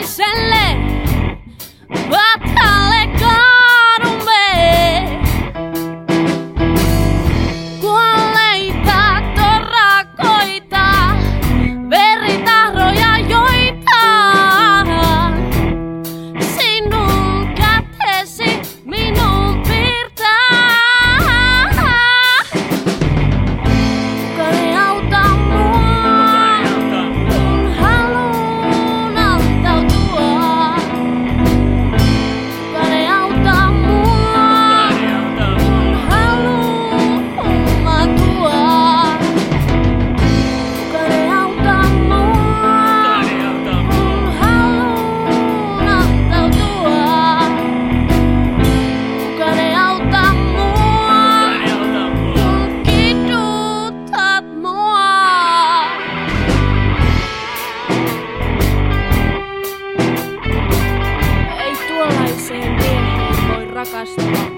Marcela. Burak Arslan.